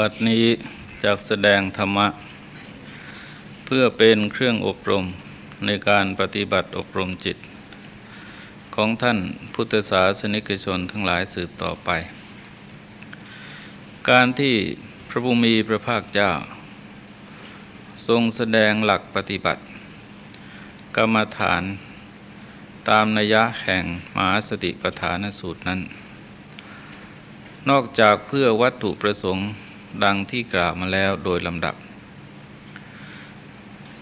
บัดนี้จากแสดงธรรมะ เพื่อเป็นเครื่องอบรมในการปฏิบัติอบรมจิต ของท่านพุทธศาสนิกชนทั้งหลายสืบต่อไป การที่พระบุมีพระภาคเจ้า ทรงแสดงหลักปฏิบัติ กรรมฐานตามนัยะแห่งมหาสติปัฏฐานสูตรนั้น นอกจากเพื่อวัตถุประสงค์ ดังที่กล่าวมาแล้วโดยลำดับ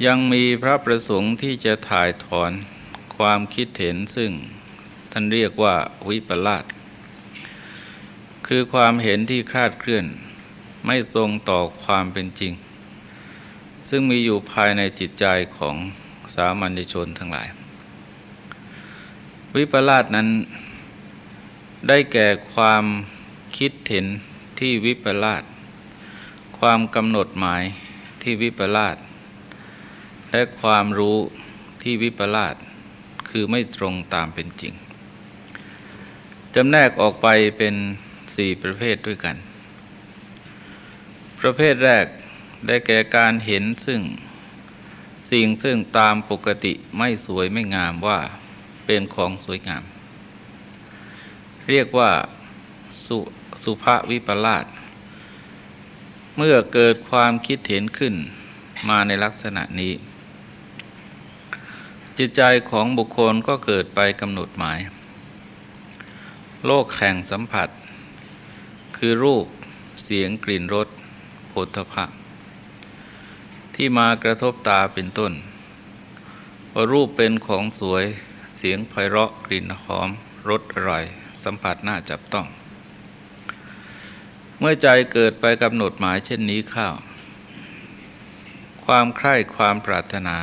ยังมีพระประสงค์ที่จะถ่ายถอนความคิดเห็นซึ่งท่านเรียกว่าวิปลาสคือความเห็นที่คลาดเคลื่อน ไม่ทรงต่อความเป็นจริง ซึ่งมีอยู่ภายในจิตใจของสามัญชนทั้งหลาย วิปลาสนั้นได้แก่ความคิดเห็นที่วิปลาส ความกำหนดหมายที่วิปลาสและความรู้ที่วิปลาสคือไม่ตรงตามเป็นจริงจำแนกออกไปเป็นสี่ประเภทด้วยกัน ประเภทแรกได้แก่การเห็นซึ่ง สิ่งซึ่งตามปกติไม่สวยไม่งามว่าเป็นของสวยงาม เรียกว่าสุสุภวิปลาส เมื่อเกิดความคิดเห็นขึ้นมาในลักษณะนี้ จิตใจของบุคคลก็เกิดไปกำหนดหมาย โลกแห่งสัมผัส คือรูปเสียงกลิ่นรสโผฏฐะที่มากระทบตาเป็นต้นว่ารูปเป็นของสวยเสียงไพเราะกลิ่นหอมรสอร่อย สัมผัสน่าจับต้อง เมื่อใจเกิดไปกำหนดหมายเช่นนี้ข้าวความใคร่ความปรารถนา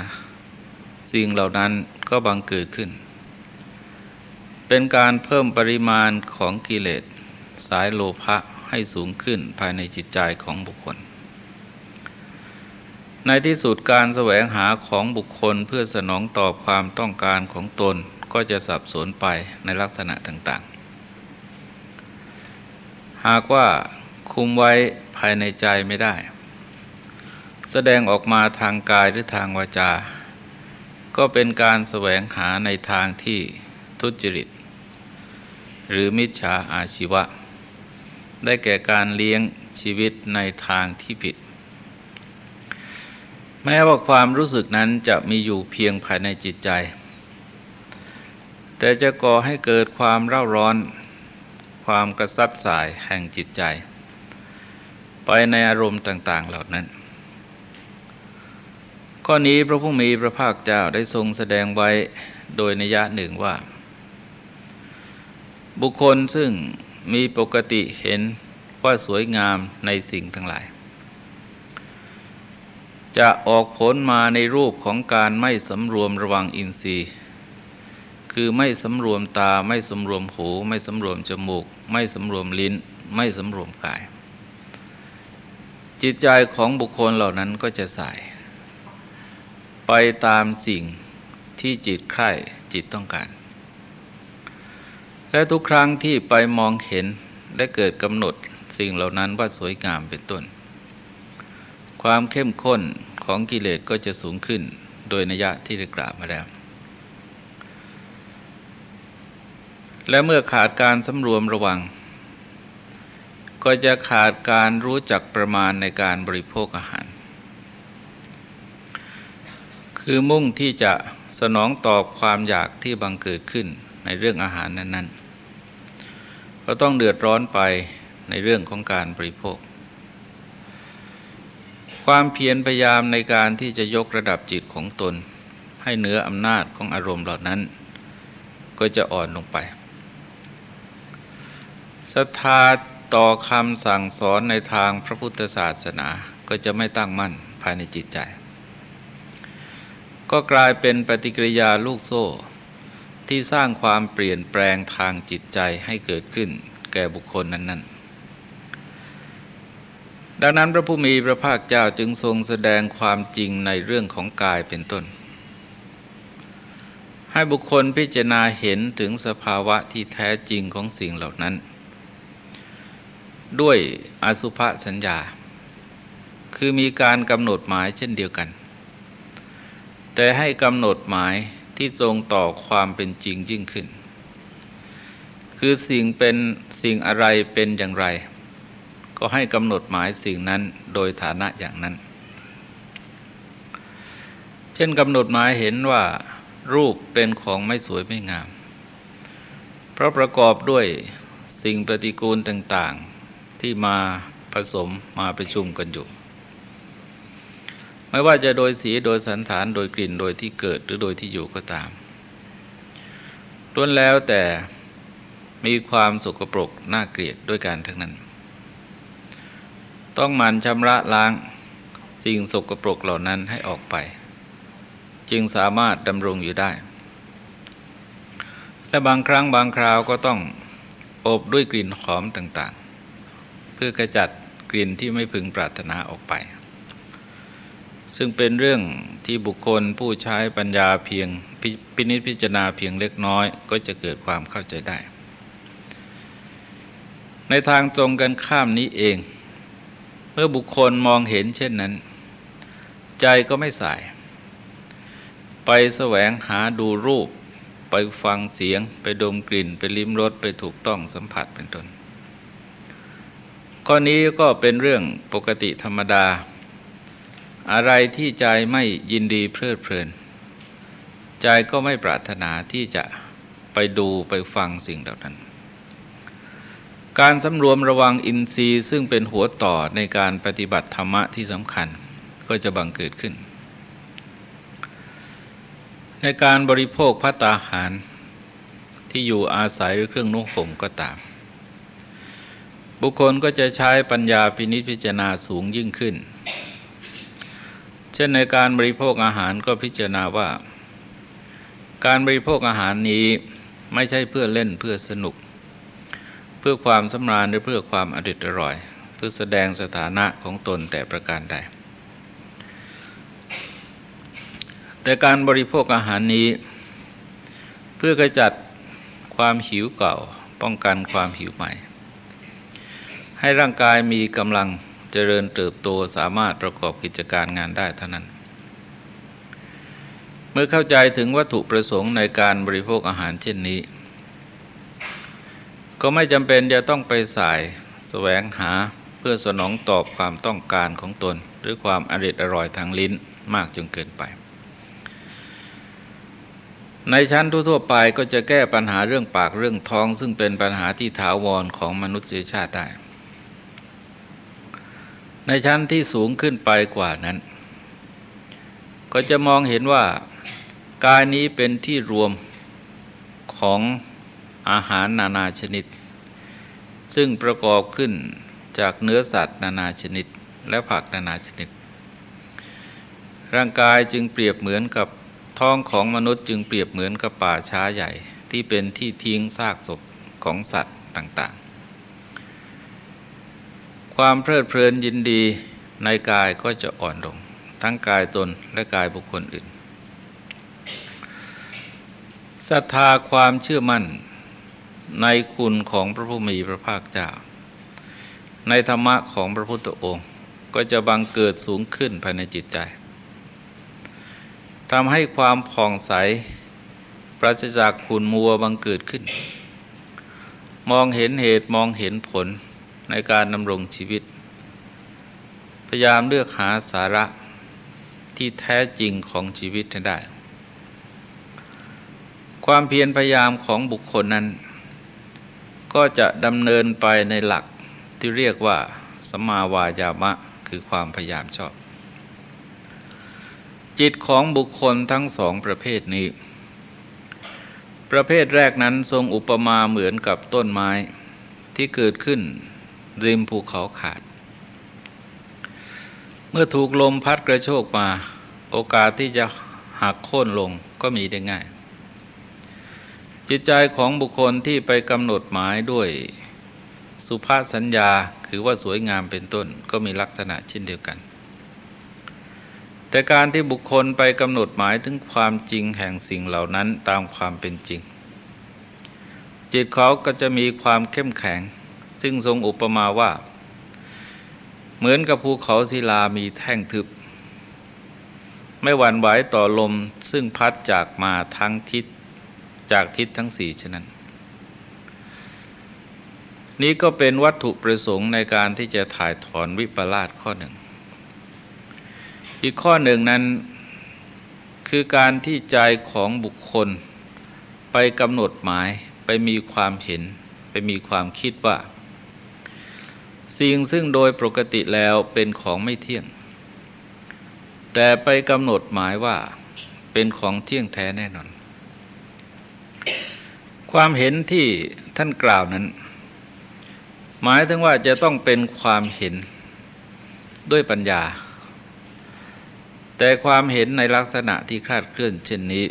สิ่งเหล่านั้นก็บังเกิดขึ้น เป็นการเพิ่มปริมาณของกิเลสสายโลภะให้สูงขึ้นภายในจิตใจของบุคคล ในที่สุดการแสวงหาของบุคคลเพื่อสนองตอบความต้องการของตนก็จะสับสนไปในลักษณะต่างๆ หากว่า คุมไว้ภายในใจไม่ได้ แสดงออกมาทางกายหรือทางวาจา ก็เป็นการแสวงหาในทางที่ทุจริต หรือมิจฉาอาชีวะ ได้แก่การเลี้ยงชีวิตในทางที่ผิด แม้ว่าความรู้สึกนั้นจะมีอยู่เพียงภายในจิตใจ แต่จะก่อให้เกิดความเร่าร้อนความกระซับสายแห่งจิตใจ ไปในอารมณ์ต่าง ๆ เหล่านั้น ข้อนี้พระผู้มีพระภาคเจ้าได้ทรงแสดงไว้โดยนิยะหนึ่งว่า บุคคลซึ่งมีปกติเห็นว่าสวยงามในสิ่งทั้งหลาย จะออกผลมาในรูปของการไม่สำรวมระวังอินทรีย์ คือไม่สำรวมตาไม่สำรวมหู ไม่สำรวมจมูก ไม่สำรวมลิ้น ไม่สำรวมกาย จิตใจของบุคคลเหล่านั้นก็จะสายไปตามสิ่งที่จิตใคร่จิตต้องการ และทุกครั้งที่ไปมองเห็นและเกิดกำหนดสิ่งเหล่านั้นว่าสวยงามเป็นต้น ความเข้มข้นของกิเลสก็จะสูงขึ้นโดยนัยะที่ได้กล่าวมาแล้ว และเมื่อขาดการสำรวมระวัง ก็จะขาดการรู้จักประมาณในการบริโภคอาหาร คือมุ่งที่จะสนองตอบความอยากที่บังเกิดขึ้นในเรื่องอาหารนั้น ๆ ก็ต้องเดือดร้อนไปในเรื่องของการบริโภค ความเพียรพยายามในการที่จะยกระดับจิตของตน ให้เหนืออำนาจของอารมณ์เหล่านั้น ก็จะอ่อนลงไปศรัทธา ต่อคำสั่งสอนในทางพระพุทธศาสนาก็จะไม่ตั้งมั่นภายในจิตใจ ก็กลายเป็นปฏิกิริยาลูกโซ่ ที่สร้างความเปลี่ยนแปลงทางจิตใจให้เกิดขึ้นแก่บุคคลนั้น ๆดังนั้นพระผู้มีพระภาคเจ้าจึงทรงแสดงความจริงในเรื่องของกายเป็นต้น ให้บุคคลพิจารณาเห็นถึงสภาวะที่แท้จริงของสิ่งเหล่านั้น ด้วยอสุภสัญญา คือมีการกำหนดหมายเช่นเดียวกัน แต่ให้กำหนดหมายที่ทรงต่อความเป็นจริงยิ่งขึ้น คือสิ่งเป็นสิ่งอะไรเป็นอย่างไร ก็ให้กำหนดหมายสิ่งนั้นโดยฐานะอย่างนั้น เช่นกำหนดหมายเห็นว่า รูปเป็นของไม่สวยไม่งาม เพราะประกอบด้วยสิ่งปฏิกูลต่าง ที่มาผสมมาประชุมกันอยู่ ไม่ว่าจะโดยสีโดยสันฐานโดยกลิ่นโดยที่เกิดหรือโดยที่อยู่ก็ตามล้วนแล้วแต่มีความสกปรกน่าเกลียดด้วยการทั้งนั้น ต้องมันชำระล้างสิ่งสกปรกเหล่านั้นให้ออกไป จึงสามารถดำรงอยู่ได้ และบางครั้งบางคราวก็ต้องอบด้วยกลิ่นหอมต่าง พื่อกระจัดกลิ่นที่ไม่พึงปรารถนาออกไป ซึ่งเป็นเรื่องที่บุคคลผู้ใช้ปัญญาเพียงพินิจพิจารณาเพียงเล็กน้อย ก็จะเกิดความเข้าใจได้ ในทางตรงกันข้ามนี้เอง เมื่อบุคคลมองเห็นเช่นนั้น ใจก็ไม่สาย ไปแสวงหาดูรูป ไปฟังเสียง ไปดมกลิ่น ไปลิ้มรสไปถูกต้องสัมผัสเป็นต้น ข้อนี้ก็เป็นเรื่องปกติธรรมดา อะไรที่ใจไม่ยินดีเพลิดเพลิน ใจก็ไม่ปรารถนาที่จะไปดูไปฟังสิ่งเหล่านั้น การสำรวมระวังอินทรีย์ซึ่งเป็นหัวต่อในการปฏิบัติธรรมะที่สำคัญก็จะบังเกิดขึ้น ในการบริโภคพัตตาหารที่อยู่อาศัยหรือเครื่องนุ่งห่มก็ตาม บุคคลก็จะใช้ปัญญาพินิจพิจารณาสูงยิ่งขึ้น เช่นในการบริโภคอาหารก็พิจารณาว่า การบริโภคอาหารนี้ไม่ใช่เพื่อเล่นเพื่อสนุก เพื่อความสำราญหรือเพื่อความอริดอร่อย เพื่อแสดงสถานะของตนแต่ประการใด แต่การบริโภคอาหารนี้ เพื่อกระจัดความหิวเก่า ป้องกันความหิวใหม่ ให้ร่างกายมีกำลังเจริญเติบโตสามารถประกอบกิจการงานได้เท่านั้น เมื่อเข้าใจถึงวัตถุประสงค์ในการบริโภคอาหารเช่นนี้ ก็ไม่จำเป็นจะต้องไปสายแสวงหาเพื่อสนองตอบความต้องการของตน หรือความอริดอร่อยทางลิ้นมากจนเกินไป ในชั้นทั่วๆไปก็จะแก้ปัญหาเรื่องปากเรื่องท้อง ซึ่งเป็นปัญหาที่ถาวรของมนุษยชาติได้ ในชั้นที่สูงขึ้นไปกว่านั้น ก็จะมองเห็นว่ากายนี้เป็นที่รวมของอาหารนานาชนิด ซึ่งประกอบขึ้นจากเนื้อสัตว์นานาชนิด และผักนานาชนิด ร่างกายจึงเปรียบเหมือนกับท้องของมนุษย์จึงเปรียบเหมือนกับป่าช้าใหญ่ที่เป็นที่ทิ้งซากศพของสัตว์ต่าง ความเพลิดเพลินยินดีในกายก็จะอ่อนลง ทั้งกายตนและกายบุคคลอื่นศรัทธาความเชื่อมั่นในคุณของพระผู้มีพระภาคเจ้า ในธรรมะของพระพุทธองค์ ก็จะบังเกิดสูงขึ้นภายในจิตใจทำให้ความผ่องใสปราศจากขุนมัวบังเกิดขึ้น มองเห็นเหตุมองเห็นผล ในการดำรงชีวิต พยายามเลือกหาสาระที่แท้จริงของชีวิตให้ได้ ความเพียรพยายามของบุคคลนั้น ก็จะดำเนินไปในหลักที่เรียกว่าสมาวายามะคือความพยายามชอบ จิตของบุคคลทั้งสองประเภทนี้ ประเภทแรกนั้นทรงอุปมาเหมือนกับต้นไม้ที่เกิดขึ้น ริมภูเขาขาด เมื่อถูกลมพัดกระโชกมา โอกาสที่จะหักโค่นลงก็มีได้ง่าย จิตใจของบุคคลที่ไปกำหนดหมายด้วยสุภาษสัญญาคือว่าสวยงามเป็นต้นก็มีลักษณะเช่นเดียวกัน แต่การที่บุคคลไปกำหนดหมายถึงความจริงแห่งสิ่งเหล่านั้นตามความเป็นจริง จิตเขาก็จะมีความเข้มแข็ง ซึ่งทรงอุปมาว่า เหมือนกับภูเขาศิลามีแท่งทึบ ไม่หวั่นไหวต่อลมซึ่งพัดจากมาทั้งทิศจากทิศทั้งสี่ฉะนั้น นี้ก็เป็นวัตถุประสงค์ในการที่จะถ่ายถอนวิปลาสข้อหนึ่ง อีกข้อหนึ่งนั้นคือการที่ใจของบุคคลไปกำหนดหมายไปมีความเห็น ไปมีความคิดว่า สิ่งซึ่งโดยปกติแล้วเป็นของไม่เที่ยง แต่ไปกำหนดหมายว่าเป็นของเที่ยงแท้แน่นอน ความเห็นที่ท่านกล่าวนั้น หมายถึงว่าจะต้องเป็นความเห็นด้วยปัญญา แต่ความเห็นในลักษณะที่คลาดเคลื่อนเช่นนี้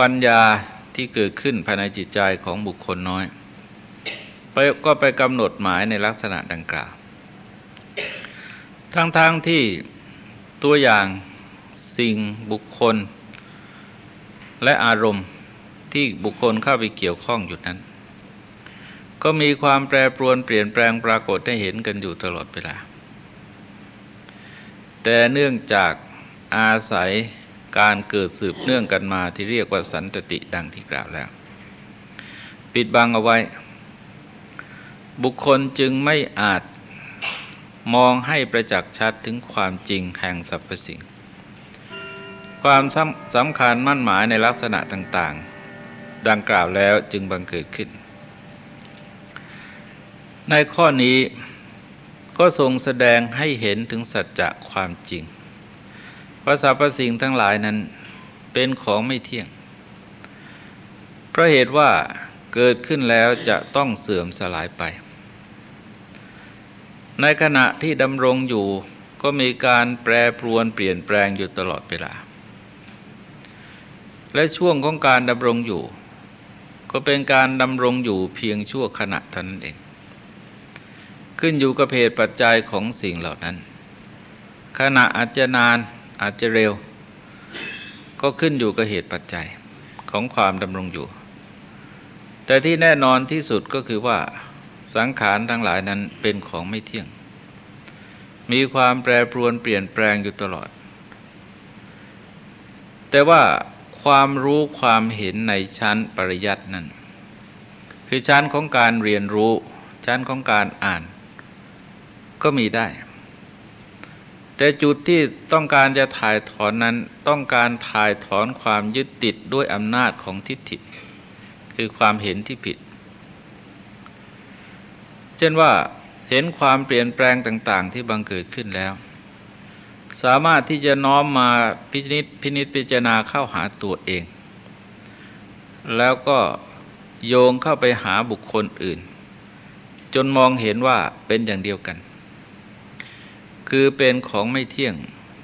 ปัญญาที่เกิดขึ้นภายในจิตใจของบุคคลน้อย ก็ไปกำหนดหมายในลักษณะดังกล่าว ทั้งๆทที่ตัวอย่างสิ่งบุคคล และอารมณ์ที่บุคคลเข้าไปเกี่ยวข้องอยู่นั้น ก็มีความแปรปรวนเปลี่ยนแปลงปรากฏให้เห็นกันอยู่ตลอดเวลา แต่เนื่องจากอาศัยการเกิดสืบเนื่องกันมาที่เรียกว่าสันตติดังที่กล่าวแล้ว ปิดบังเอาไว้ บุคคลจึงไม่อาจมองให้ประจักษ์ชัดถึงความจริงแห่งสรรพสิ่ง ความสำคัญมั่นหมายในลักษณะต่าง ๆ ดังกล่าวแล้วจึงบังเกิดขึ้น ในข้อนี้ก็ทรงแสดงให้เห็นถึงสัจจะความจริงว่าสรรพสิ่งทั้งหลายนั้นเป็นของไม่เที่ยง เพราะเหตุว่าเกิดขึ้นแล้วจะต้องเสื่อมสลายไป ในขณะที่ดำรงอยู่ก็มีการแปรปรวนเปลี่ยนแปลงอยู่ตลอดเวลา และช่วงของการดำรงอยู่ ก็เป็นการดำรงอยู่เพียงชั่วขณะเท่านั้นเอง ขึ้นอยู่กับเหตุปัจจัยของสิ่งเหล่านั้น ขณะอาจจะนานอาจจะเร็ว ก็ขึ้นอยู่กับเหตุปัจจัยของความดำรงอยู่ แต่ที่แน่นอนที่สุดก็คือว่า สังขารทั้งหลายนั้นเป็นของไม่เที่ยง มีความแปรปรวนเปลี่ยนแปลงอยู่ตลอด แต่ว่าความรู้ความเห็นในชั้นปริยัตินั้น คือชั้นของการเรียนรู้ ชั้นของการอ่าน ก็มีได้ แต่จุดที่ต้องการจะถ่ายถอนนั้นต้องการถ่ายถอนความยึดติดด้วยอำนาจของทิฏฐิ คือความเห็นที่ผิด เช่นว่าเห็นความเปลี่ยนแปลงต่าง ๆ ที่บังเกิดขึ้นแล้ว สามารถที่จะน้อมมาพินิษพินิษพิจารณาเข้าหาตัวเอง แล้วก็โยงเข้าไปหาบุคคลอื่น จนมองเห็นว่าเป็นอย่างเดียวกัน คือเป็นของไม่เที่ยง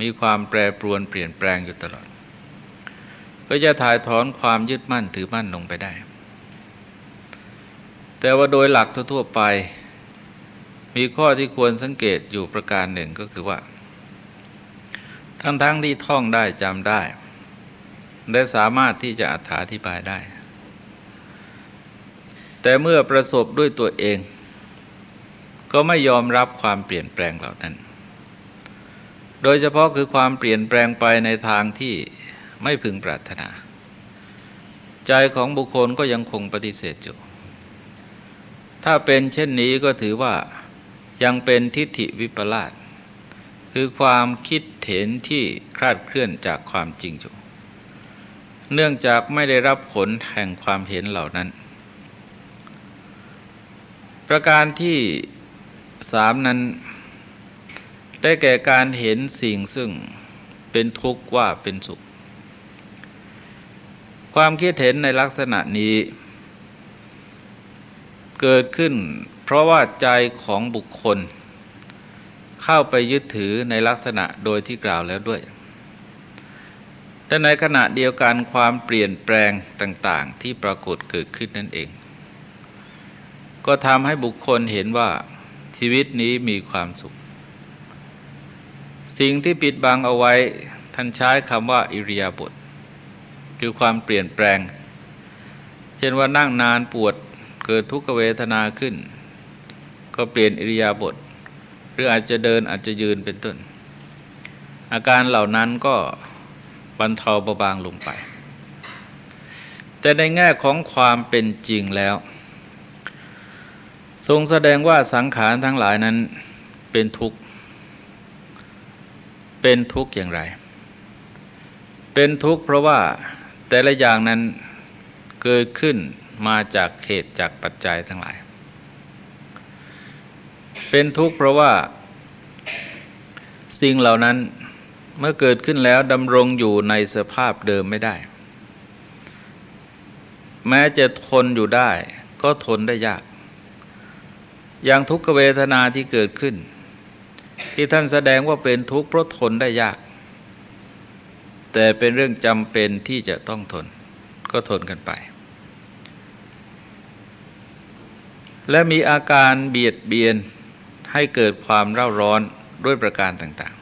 มีความแปรปรวนเปลี่ยนแปลงอยู่ตลอด ก็จะถ่ายถอนความยึดมั่นถือมั่นลงไปได้ แต่ว่าโดยหลักทั่วไป มีข้อที่ควรสังเกตอยู่ประการหนึ่งก็คือว่า ทั้งๆทที่ท่องได้จำได้ และสามารถที่จะอธิบายได้ แต่เมื่อประสบด้วยตัวเอง ก็ไม่ยอมรับความเปลี่ยนแปลงเหล่านั้น โดยเฉพาะคือความเปลี่ยนแปลงไปในทางที่ไม่พึงปรารถนา ใจของบุคคลก็ยังคงปฏิเสธอยู่ถ้าเป็นเช่นนี้ก็ถือว่า ยังเป็นทิฏฐิวิปลาสคือความคิดเห็นที่คลาดเคลื่อนจากความจริงอยู่เนื่องจากไม่ได้รับผลแห่งความเห็นเหล่านั้น ประการที่สามนั้น ได้แก่การเห็นสิ่งซึ่งเป็นทุกข์ว่าเป็นสุข ความคิดเห็นในลักษณะนี้ เกิดขึ้น เพราะว่าใจของบุคคล เข้าไปยึดถือในลักษณะโดยที่กล่าวแล้วด้วยแต่ในขณะเดียวกันความเปลี่ยนแปลงต่างๆ ที่ปรากฏเกิดขึ้นนั่นเอง ก็ทำให้บุคคลเห็นว่าชีวิตนี้มีความสุข สิ่งที่ปิดบังเอาไว้ท่านใช้คำว่าอิริยาบถคือความเปลี่ยนแปลง เช่นว่านั่งนานปวดเกิดทุกขเวทนาขึ้น ก็เปลี่ยนอิริยาบถหรืออาจจะเดินอาจจะยืนเป็นต้น อาการเหล่านั้นก็บรรเทาเบาบางลงไป แต่ในแง่ของความเป็นจริงแล้ว ทรงแสดงว่าสังขารทั้งหลายนั้นเป็นทุกข์ เป็นทุกข์อย่างไร เป็นทุกข์เพราะว่าแต่ละอย่างนั้นเกิดขึ้นมาจากเหตุจากปัจจัยทั้งหลาย เป็นทุกข์เพราะว่าสิ่งเหล่านั้นเมื่อเกิดขึ้นแล้วดำรงอยู่ในสภาพเดิมไม่ได้ แม้จะทนอยู่ได้ ก็ทนได้ยาก อย่างทุกขเวทนาที่เกิดขึ้น ที่ท่านแสดงว่าเป็นทุกข์เพราะทนได้ยาก แต่เป็นเรื่องจำเป็นที่จะต้องทน ก็ทนกันไป และมีอาการเบียดเบียน ให้เกิดความเร่าร้อนด้วยประการต่าง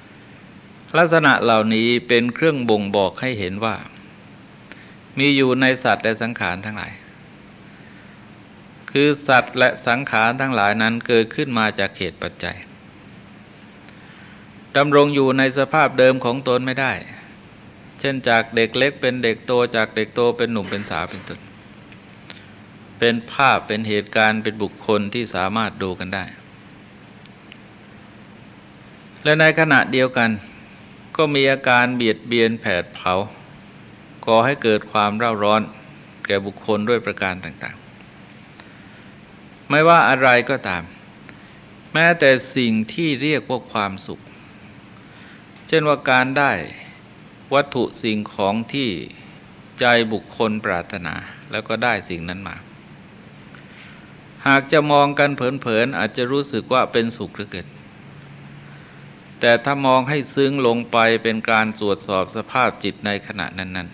ๆ ลักษณะเหล่านี้เป็นเครื่องบ่งบอกให้เห็นว่า มีอยู่ในสัตว์และสังขารทั้งหลาย คือสัตว์และสังขารทั้งหลายนั้นเกิดขึ้นมาจากเหตุปัจจัยดำรงอยู่ในสภาพเดิมของตนไม่ได้ เช่นจากเด็กเล็กเป็นเด็กโตจากเด็กโตเป็นหนุ่มเป็นสาวเป็นต้น เป็นภาพเป็นเหตุการณ์เป็นบุคคลที่สามารถดูกันได้ และในขณะเดียวกัน ก็มีอาการเบียดเบียนแผดเผาก่อให้เกิดความเร่าร้อนแก่บุคคลด้วยประการต่างๆ ไม่ว่าอะไรก็ตาม แม้แต่สิ่งที่เรียกว่าความสุข เช่นว่าการได้วัตถุสิ่งของที่ใจบุคคลปรารถนาแล้วก็ได้สิ่งนั้นมา หากจะมองกันเผินๆอาจจะรู้สึกว่าเป็นสุขหรือเกินแต่ถ้ามองให้ซึ้งลงไปเป็นการตรวจสอบสภาพจิตในขณะนั้น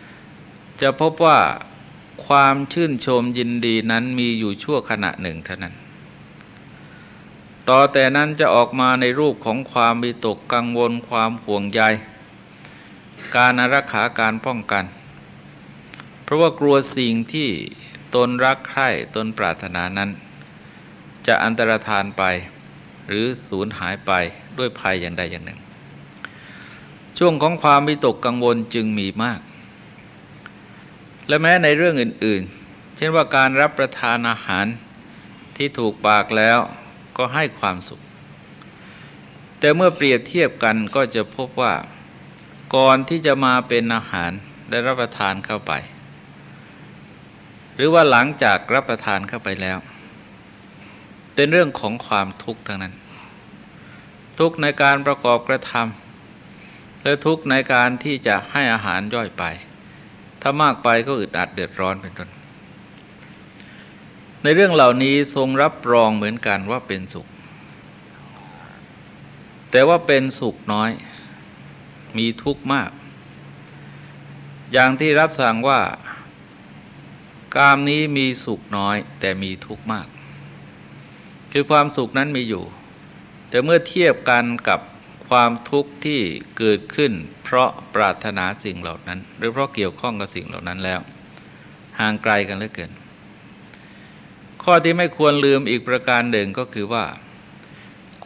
ๆ จะพบว่าความชื่นชมยินดีนั้นมีอยู่ชั่วขณะหนึ่งเท่านั้น ต่อแต่นั้นจะออกมาในรูปของความมีตกกังวลความห่วงใย การอารักขาการป้องกัน เพราะว่ากลัวสิ่งที่ ตนรักใคร่ตนปรารถนานั้น จะอันตรธานไปหรือสูญหายไปด้วยภัยอย่างใดอย่างหนึ่ง ช่วงของความวิตกกังวลจึงมีมาก และแม้ในเรื่องอื่น ๆ เช่นว่าการรับประทานอาหารที่ถูกปากแล้วก็ให้ความสุข แต่เมื่อเปรียบเทียบกันก็จะพบว่า ก่อนที่จะมาเป็นอาหารได้รับประทานเข้าไป หรือว่าหลังจากรับประทานเข้าไปแล้ว เป็นเรื่องของความทุกข์ทั้งนั้น ทุกในการประกอบกระทำและทุกในการที่จะให้อาหารย่อยไป ถ้ามากไปก็อึดอัดเดือดร้อนเป็นต้นในเรื่องเหล่านี้ทรงรับรองเหมือนกันว่าเป็นสุข แต่ว่าเป็นสุขน้อย มีทุกข์มาก อย่างที่รับสั่งว่า กามนี้มีสุขน้อย แต่มีทุกข์มาก คือความสุขนั้นมีอยู่ แต่เมื่อเทียบกันกับความทุกข์ที่เกิดขึ้น เพราะปรารถนาสิ่งเหล่านั้น หรือเพราะเกี่ยวข้องกับสิ่งเหล่านั้นแล้ว ห่างไกลกันเหลือเกิน ข้อที่ไม่ควรลืมอีกประการหนึ่งก็คือว่า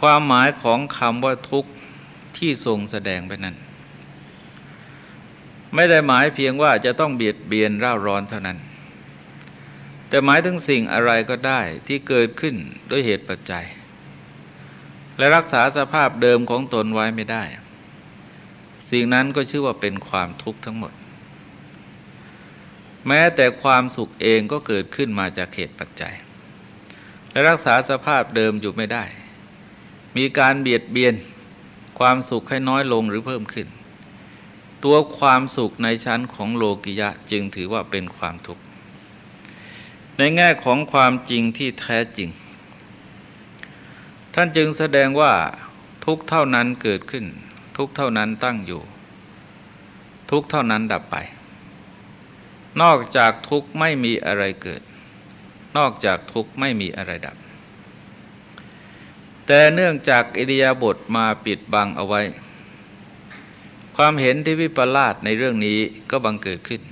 ความหมายของคำว่าทุกข์ที่ทรงแสดงไปนั้น ไม่ได้หมายเพียงว่าจะต้องเบียดเบียนร่าร้อนเท่านั้น แต่หมายถึงสิ่งอะไรก็ได้ที่เกิดขึ้นด้วยเหตุปัจจัย และรักษาสภาพเดิมของตนไว้ไม่ได้ สิ่งนั้นก็ชื่อว่าเป็นความทุกข์ทั้งหมด แม้แต่ความสุขเองก็เกิดขึ้นมาจากเหตุปัจจัย และรักษาสภาพเดิมอยู่ไม่ได้ มีการเบียดเบียนความสุขให้น้อยลงหรือเพิ่มขึ้น ตัวความสุขในชั้นของโลกิยะจึงถือว่าเป็นความทุกข์ ในแง่ของความจริงที่แท้จริง ท่านจึงแสดงว่าทุกเท่านั้นเกิดขึ้น ทุกเท่านั้นตั้งอยู่ ทุกเท่านั้นดับไป นอกจากทุกไม่มีอะไรเกิด นอกจากทุกไม่มีอะไรดับ แต่เนื่องจากอิริยาบถมาปิดบังเอาไว้ ความเห็นที่วิปลาสในเรื่องนี้ก็บังเกิดขึ้น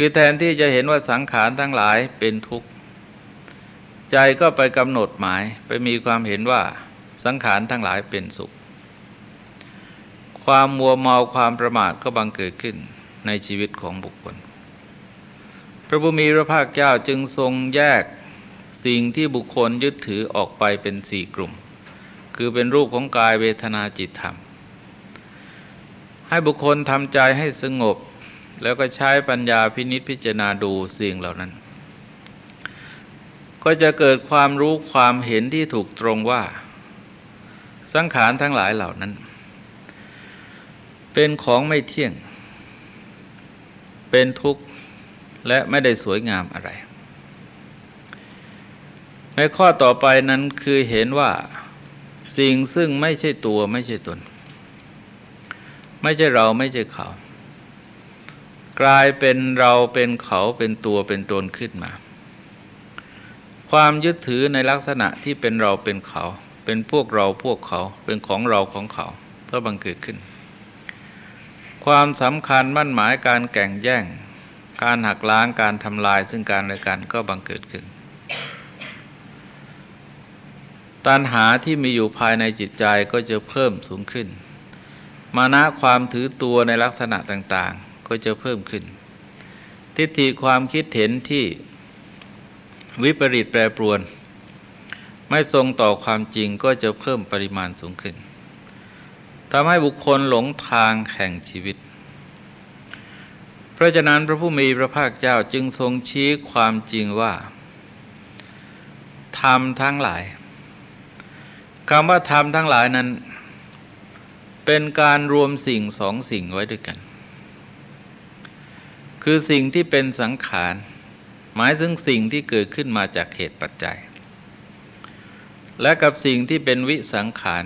คือแทนที่จะเห็นว่าสังขารทั้งหลายเป็นทุกข์ ใจก็ไปกำหนดหมายไปมีความเห็นว่าสังขารทั้งหลายเป็นสุข ความมัวเมาความประมาทก็บังเกิดขึ้นในชีวิตของบุคคล พระบุมีพระภาคเจ้าจึงทรงแยกสิ่งที่บุคคลยึดถือออกไปเป็นสี่กลุ่ม คือเป็นรูปของกายเวทนาจิตธรรม ให้บุคคลทำใจให้สงบ แล้วก็ใช้ปัญญาพินิษพิจารณาดูสิ่งเหล่านั้น ก็จะเกิดความรู้ความเห็นที่ถูกตรงว่า สังขารทั้งหลายเหล่านั้น เป็นของไม่เที่ยง เป็นทุกข์และไม่ได้สวยงามอะไร ในข้อต่อไปนั้นคือเห็นว่าสิ่งซึ่งไม่ใช่ตัวไม่ใช่ตน ไม่ใช่เราไม่ใช่เขา กลายเป็นเราเป็นเขาเป็นตัวเป็นตนขึ้นมา ความยึดถือในลักษณะที่เป็นเราเป็นเขา เป็นพวกเราพวกเขาเป็นของเราของเขาก็บังเกิดขึ้น ความสำคัญมั่นหมายการแก่งแย่ง การหักล้างการทำลายซึ่งการและกันก็บังเกิดขึ้น ตัณหาที่มีอยู่ภายในจิตใจก็จะเพิ่มสูงขึ้น มานะความถือตัวในลักษณะต่าง ก็จะเพิ่มขึ้น ทิฏฐิความคิดเห็นที่วิปริตแปรปรวน ไม่ทรงต่อความจริงก็จะเพิ่มปริมาณสูงขึ้นทำให้บุคคลหลงทางแห่งชีวิต เพราะฉะนั้นพระผู้มีพระภาคเจ้าจึงทรงชี้ความจริงว่าธรรมทั้งหลายคำว่าธรรมทั้งหลายนั้น เป็นการรวมสิ่งสองสิ่งไว้ด้วยกัน คือสิ่งที่เป็นสังขาร หมายถึงสิ่งที่เกิดขึ้นมาจากเหตุปัจจัย และกับสิ่งที่เป็นวิสังขาร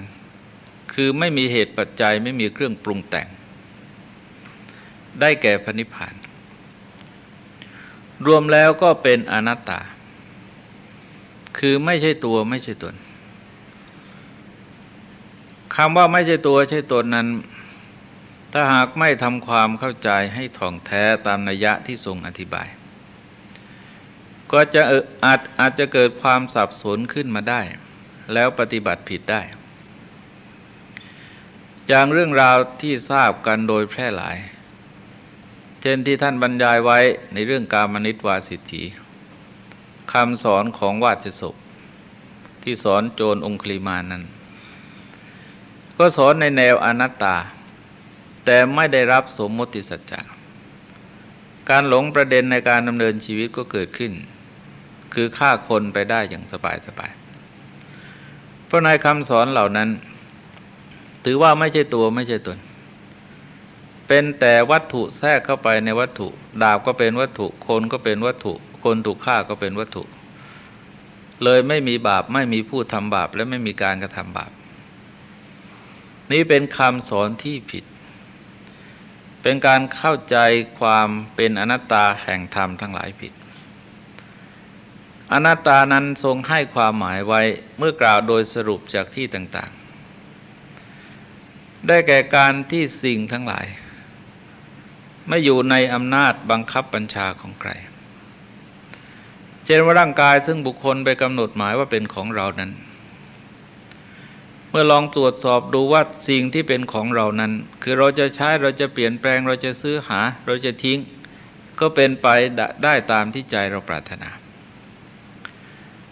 คือไม่มีเหตุปัจจัยไม่มีเครื่องปรุงแต่ง ได้แก่พนิพาน รวมแล้วก็เป็นอนัตตา คือไม่ใช่ตัวไม่ใช่ตนคำว่าไม่ใช่ตัวใช่ตนนั้น ถ้าหากไม่ทำความเข้าใจให้ถ่องแท้ตามนัยยะที่ทรงอธิบาย ก็จะอาจอาจจะเกิดความสับสนขึ้นมาได้ แล้วปฏิบัติผิดได้ อย่างเรื่องราวที่ทราบกันโดยแพร่หลาย เช่นที่ท่านบรรยายไว้ในเรื่องการมนิตวาสิทธิคำสอนของวาจศพที่สอนโจรองคลีมานั้น ก็สอนในแนวอนัตตา แต่ไม่ได้รับสมมติสัจจะการหลงประเด็นในการดำเนินชีวิตก็เกิดขึ้น คือฆ่าคนไปได้อย่างสบายสบายเพราะในคำสอนเหล่านั้น ถือว่าไม่ใช่ตัวไม่ใช่ตน เป็นแต่วัตถุแทรกเข้าไปในวัตถุ ดาบก็เป็นวัตถุ คนก็เป็นวัตถุ คนถูกฆ่าก็เป็นวัตถุ เลยไม่มีบาปไม่มีผู้ทำบาปและไม่มีการกระทำบาป นี้เป็นคำสอนที่ผิด เป็นการเข้าใจความเป็นอนัตตาแห่งธรรมทั้งหลายผิด อนัตตานั้นทรงให้ความหมายไว้เมื่อกล่าวโดยสรุปจากที่ต่างๆ ได้แก่การที่สิ่งทั้งหลาย ไม่อยู่ในอำนาจบังคับบัญชาของใคร เช่นว่าร่างกายซึ่งบุคคลไปกำหนดหมายว่าเป็นของเรานั้น เมื่อลองตรวจสอบดูว่าสิ่งที่เป็นของเรานั้น คือเราจะใช้เราจะเปลี่ยนแปลงเราจะซื้อหา เราจะทิ้ง ก็เป็นไปได้ตามที่ใจเราปรารถนา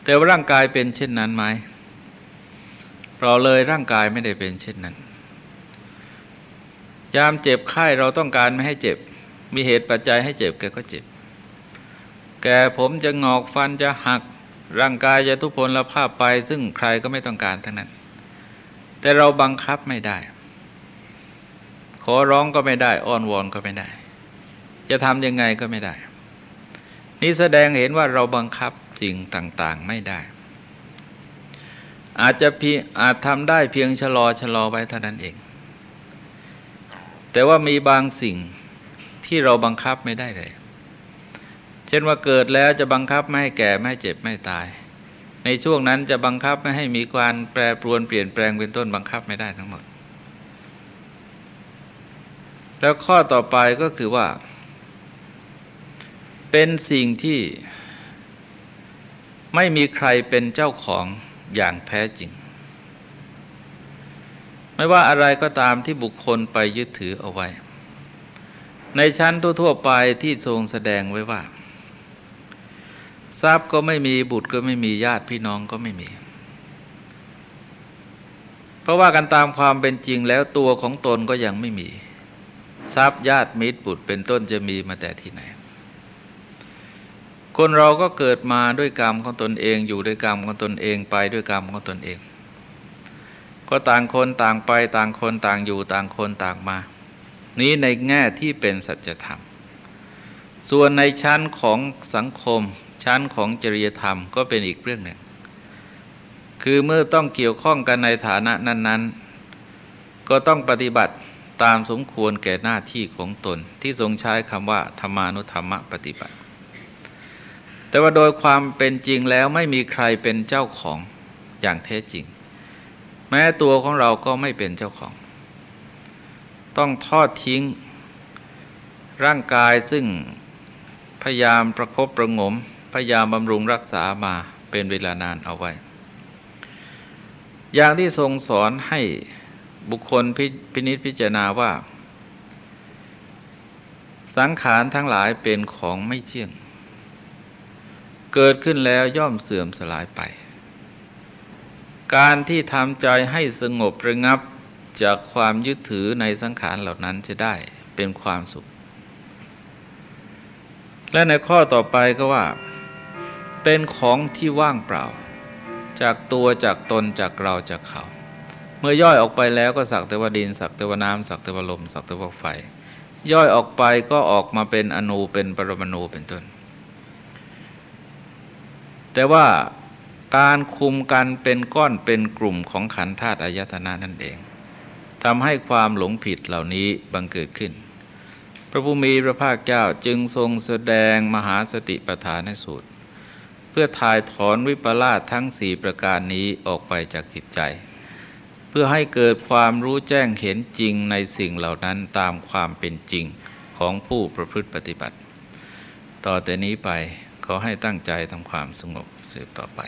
แต่ว่าร่างกายเป็นเช่นนั้นไหมเราเลยร่างกายไม่ได้เป็นเช่นนั้น ยามเจ็บไข้เราต้องการไม่ให้เจ็บ มีเหตุปัจจัยให้เจ็บแกก็เจ็บ แกผมจะงอกฟันจะหัก ร่างกายจะทุพพลภาพไป ซึ่งใครก็ไม่ต้องการทั้งนั้น แต่เราบังคับไม่ได้ ขอร้องก็ไม่ได้ อ้อนวอนก็ไม่ได้ จะทำยังไงก็ไม่ได้ นี่แสดงเห็นว่าเราบังคับสิ่งต่าง ๆ ไม่ได้ อาจจะพีอาจทำได้เพียงชะลอชะลอไว้เท่านั้นเอง แต่ว่ามีบางสิ่งที่เราบังคับไม่ได้เลย เช่นว่าเกิดแล้วจะบังคับไม่ให้แก่ไม่เจ็บไม่ตาย ในช่วงนั้นจะบังคับไม่ให้มีการแปรปรวนเปลี่ยนแปลงเป็นต้นบังคับไม่ได้ทั้งหมด แล้วข้อต่อไปก็คือว่า เป็นสิ่งที่ไม่มีใครเป็นเจ้าของอย่างแท้จริง ไม่ว่าอะไรก็ตามที่บุคคลไปยึดถือเอาไว้ ในชั้นทั่วๆไปที่ทรงแสดงไว้ว่า ทรัพย์ก็ไม่มีบุตรก็ไม่มีญาติพี่น้องก็ไม่มี เพราะว่ากันตามความเป็นจริงแล้วตัวของตนก็ยังไม่มี ทรัพย์ญาติมิตรบุตรเป็นต้นจะมีมาแต่ที่ไหน คนเราก็เกิดมาด้วยกรรมของตนเองอยู่ด้วยกรรมของตนเองไปด้วยกรรมของตนเอง ก็ต่างคนต่างไปต่างคนต่างอยู่ต่างคนต่างมา นี้ในแง่ที่เป็นสัจธรรม ส่วนในชั้นของสังคม ชั้นของจริยธรรมก็เป็นอีกเรื่องหนึ่ง คือเมื่อต้องเกี่ยวข้องกันในฐานะนั้น ๆ ก็ต้องปฏิบัติตามสมควรแก่หน้าที่ของตนที่ทรงใช้คำว่าธรรมานุธรรมปฏิบัติ แต่ว่าโดยความเป็นจริงแล้วไม่มีใครเป็นเจ้าของอย่างแท้จริง แม้ตัวของเราก็ไม่เป็นเจ้าของ ต้องทอดทิ้งร่างกายซึ่งพยายามประครบประงม พยายามบำรุงรักษามาเป็นเวลานานเอาไว้ อย่างที่ทรงสอนให้บุคคลพพินิษพิจารณาว่า สังขารทั้งหลายเป็นของไม่เที่ยง เกิดขึ้นแล้วย่อมเสื่อมสลายไป การที่ทำใจให้สงบระงับจากความยึดถือในสังขารเหล่านั้นจะได้เป็นความสุข และในข้อต่อไปก็ว่า เป็นของที่ว่างเปล่า จากตัวจากตนจากเราจากเขา เมื่อย่อยออกไปแล้วก็สักแต่ว่าดิน สักแต่ว่าน้ำสักแต่ว่าลม สักแต่ว่าไฟ ย่อยออกไปก็ออกมาเป็นอนูเป็นปรมาณูเป็นต้น แต่ว่าการคุมกันเป็นก้อนเป็นกลุ่มของขันธาตุอายตนะนั่นเองทำให้ความหลงผิดเหล่านี้บังเกิดขึ้น พระผู้มีพระภาคเจ้าจึงทรงแสดงมหาสติปัฏฐานสูตร เพื่อถ่ายถอนวิปลาสทั้งสี่ประการนี้ออกไปจากจิตใจ เพื่อให้เกิดความรู้แจ้งเห็นจริงในสิ่งเหล่านั้นตามความเป็นจริงของผู้ประพฤติปฏิบัติ ต่อแต่นี้ไปขอให้ตั้งใจทำความสงบสืบต่อไป